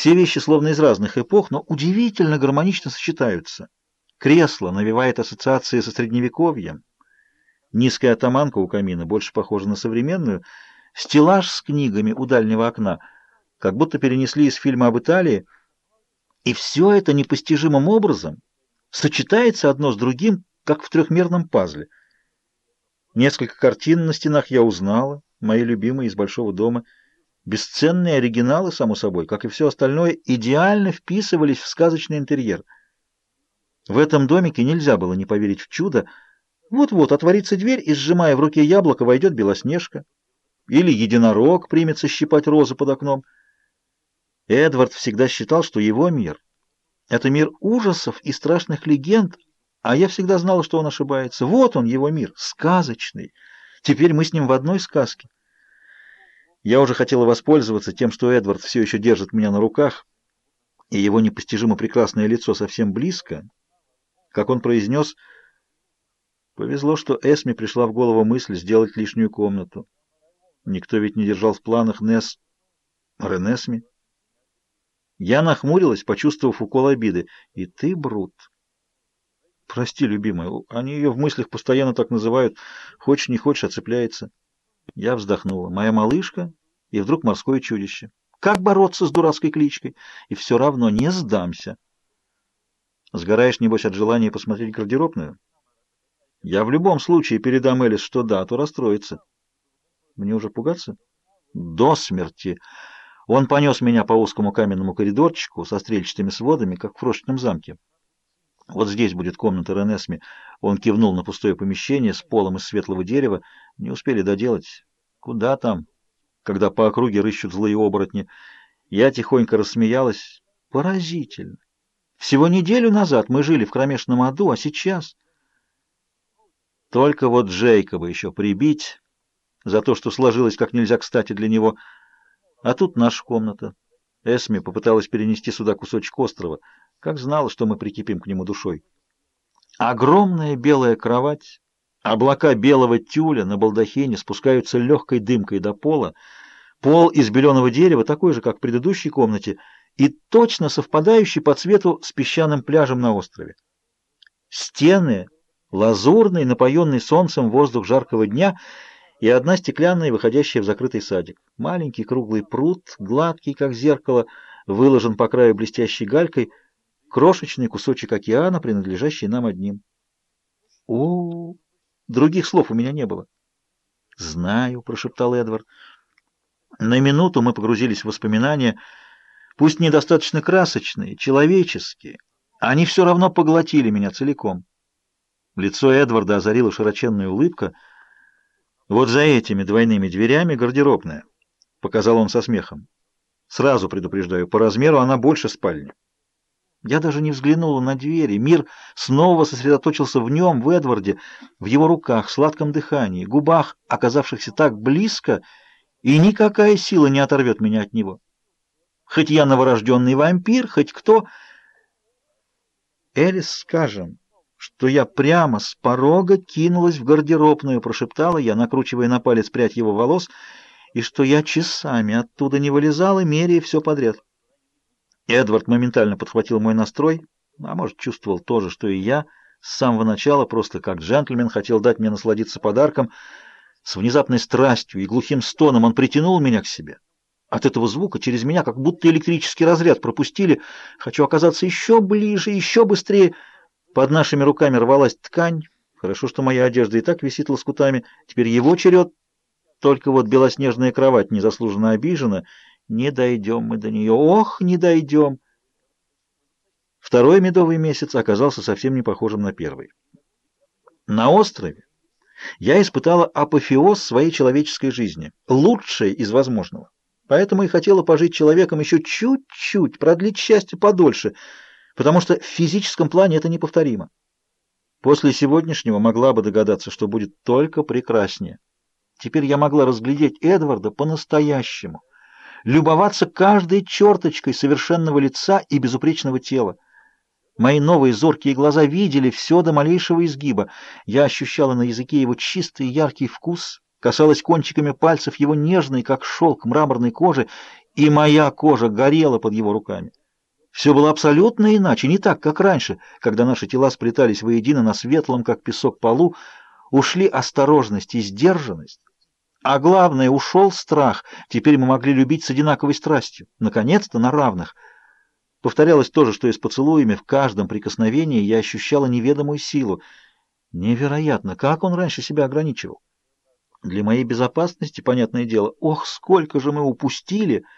Все вещи словно из разных эпох, но удивительно гармонично сочетаются. Кресло навевает ассоциации со средневековьем. Низкая атаманка у камина больше похожа на современную. Стеллаж с книгами у дальнего окна как будто перенесли из фильма об Италии. И все это непостижимым образом сочетается одно с другим, как в трехмерном пазле. Несколько картин на стенах я узнала, мои любимые из большого дома. Бесценные оригиналы, само собой, как и все остальное, идеально вписывались в сказочный интерьер. В этом домике нельзя было не поверить в чудо. Вот-вот отворится дверь, и, сжимая в руке яблоко, войдет Белоснежка. Или единорог примется щипать розы под окном. Эдвард всегда считал, что его мир — это мир ужасов и страшных легенд, а я всегда знала, что он ошибается. Вот он, его мир, сказочный. Теперь мы с ним в одной сказке. Я уже хотела воспользоваться тем, что Эдвард все еще держит меня на руках, и его непостижимо прекрасное лицо совсем близко, как он произнес, повезло, что Эсме пришла в голову мысль сделать лишнюю комнату. Никто ведь не держал в планах Несс Ренесми. Я нахмурилась, почувствовав укол обиды. И ты, Брут. Прости, любимая, они ее в мыслях постоянно так называют. Хочешь, не хочешь, оцепляется. Я вздохнула. Моя малышка и вдруг морское чудище. Как бороться с дурацкой кличкой? И все равно не сдамся. Сгораешь, небось, от желания посмотреть гардеробную? Я в любом случае передам Элис, что да, а то расстроится. Мне уже пугаться? До смерти. Он понес меня по узкому каменному коридорчику со стрельчатыми сводами, как в крошечном замке. Вот здесь будет комната Ренесми. Он кивнул на пустое помещение с полом из светлого дерева. Не успели доделать. Куда там? Когда по округе рыщут злые оборотни. Я тихонько рассмеялась. Поразительно. Всего неделю назад мы жили в кромешном аду, а сейчас... Только вот Джейкоба еще прибить за то, что сложилось как нельзя кстати для него. А тут наша комната. Эсми попыталась перенести сюда кусочек острова. Как знала, что мы прикипим к нему душой. Огромная белая кровать, облака белого тюля на балдахине спускаются легкой дымкой до пола. Пол из беленого дерева, такой же, как в предыдущей комнате, и точно совпадающий по цвету с песчаным пляжем на острове. Стены, лазурный, напоенный солнцем воздух жаркого дня и одна стеклянная, выходящая в закрытый садик. Маленький круглый пруд, гладкий, как зеркало, выложен по краю блестящей галькой — крошечный кусочек океана, принадлежащий нам одним. О, других слов у меня не было. Знаю, прошептал Эдвард. На минуту мы погрузились в воспоминания, пусть недостаточно красочные, человеческие. Они все равно поглотили меня целиком. Лицо Эдварда озарила широченная улыбка. Вот за этими двойными дверями гардеробная, показал он со смехом. Сразу предупреждаю, по размеру она больше спальни. Я даже не взглянула на двери. Мир снова сосредоточился в нем, в Эдварде, в его руках, сладком дыхании, губах, оказавшихся так близко, и никакая сила не оторвет меня от него. Хоть я новорожденный вампир, хоть кто... Элис, скажем, что я прямо с порога кинулась в гардеробную, прошептала я, накручивая на палец прядь его волос, и что я часами оттуда не вылезала, меряя все подряд. Эдвард моментально подхватил мой настрой, а может, чувствовал то же, что и я, с самого начала, просто как джентльмен, хотел дать мне насладиться подарком. С внезапной страстью и глухим стоном он притянул меня к себе. От этого звука через меня как будто электрический разряд пропустили. Хочу оказаться еще ближе, еще быстрее. Под нашими руками рвалась ткань. Хорошо, что моя одежда и так висит лоскутами. Теперь его черед. Только вот белоснежная кровать незаслуженно обижена — не дойдем мы до нее. Ох, не дойдем! Второй медовый месяц оказался совсем не похожим на первый. На острове я испытала апофеоз своей человеческой жизни, лучшее из возможного. Поэтому и хотела пожить человеком еще чуть-чуть, продлить счастье подольше, потому что в физическом плане это неповторимо. После сегодняшнего могла бы догадаться, что будет только прекраснее. Теперь я могла разглядеть Эдварда по-настоящему любоваться каждой черточкой совершенного лица и безупречного тела. Мои новые зоркие глаза видели все до малейшего изгиба. Я ощущала на языке его чистый яркий вкус, касалась кончиками пальцев его нежной, как шелк мраморной кожи, и моя кожа горела под его руками. Все было абсолютно иначе, не так, как раньше, когда наши тела сплетались воедино на светлом, как песок, полу, ушли осторожность и сдержанность. А главное, ушел страх. Теперь мы могли любить с одинаковой страстью. Наконец-то на равных. Повторялось то же, что и с поцелуями. В каждом прикосновении я ощущала неведомую силу. Невероятно, как он раньше себя ограничивал. Для моей безопасности, понятное дело, ох, сколько же мы упустили —